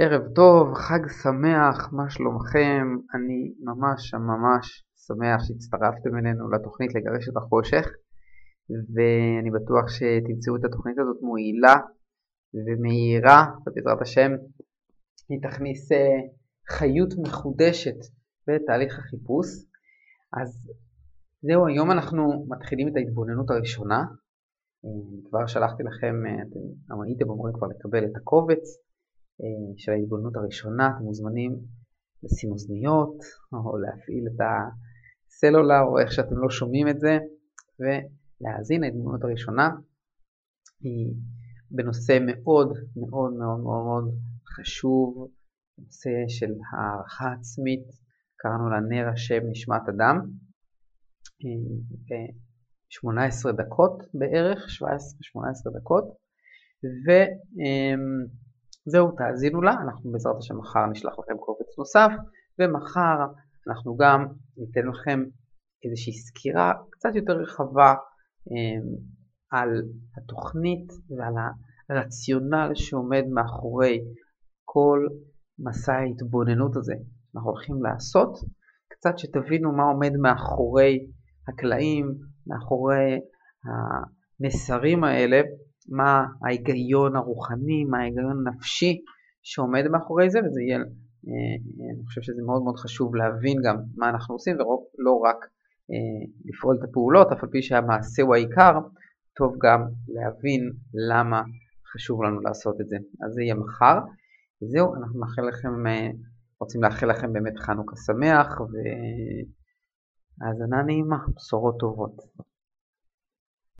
ערב טוב, חג שמח, מה שלומכם? אני ממש ממש שמח שהצטרפתם אלינו לתוכנית לגרש את החושך ואני בטוח שתמצאו את התוכנית הזאת מועילה ומהירה ובעזרת השם היא תכניס אה, חיות מחודשת בתהליך החיפוש. אז זהו, היום אנחנו מתחילים את ההתבוננות הראשונה. אה, כבר שלחתי לכם, אה, אתם הייתם אמורים כבר לקבל את הקובץ. אה, של ההתבוננות הראשונה, אתם מוזמנים לשים אוזניות או להפעיל את הסלולר או איך שאתם לא שומעים את זה ולהאזין להתבוננות הראשונה. היא בנושא מאוד מאוד מאוד מאוד מאוד חשוב, נושא של הערכה עצמית, קראנו לה נר השם נשמת אדם, 18 אה, דקות בערך, 17-18 דקות, ו... זהו, תאזינו לה, אנחנו בעזרת השם מחר נשלח לכם קובץ נוסף, ומחר אנחנו גם ניתן לכם איזושהי סקירה קצת יותר רחבה אה, על התוכנית ועל הרציונל שעומד מאחורי כל מסע ההתבוננות הזה שאנחנו הולכים לעשות, קצת שתבינו מה עומד מאחורי הקלעים, מאחורי המסרים האלה מה ההיגיון הרוחני, מה ההיגיון הנפשי שעומד מאחורי זה, וזה יהיה, אה, אני חושב שזה מאוד מאוד חשוב להבין גם מה אנחנו עושים, ולא רק אה, לפעול את הפעולות, אף על פי שהמעשה הוא העיקר, טוב גם להבין למה חשוב לנו לעשות את זה. אז זה יהיה מחר. וזהו, אנחנו מאחל לכם, אה, רוצים לאחל לכם באמת חנוכה שמח והאזנה נעימה, בשורות טובות.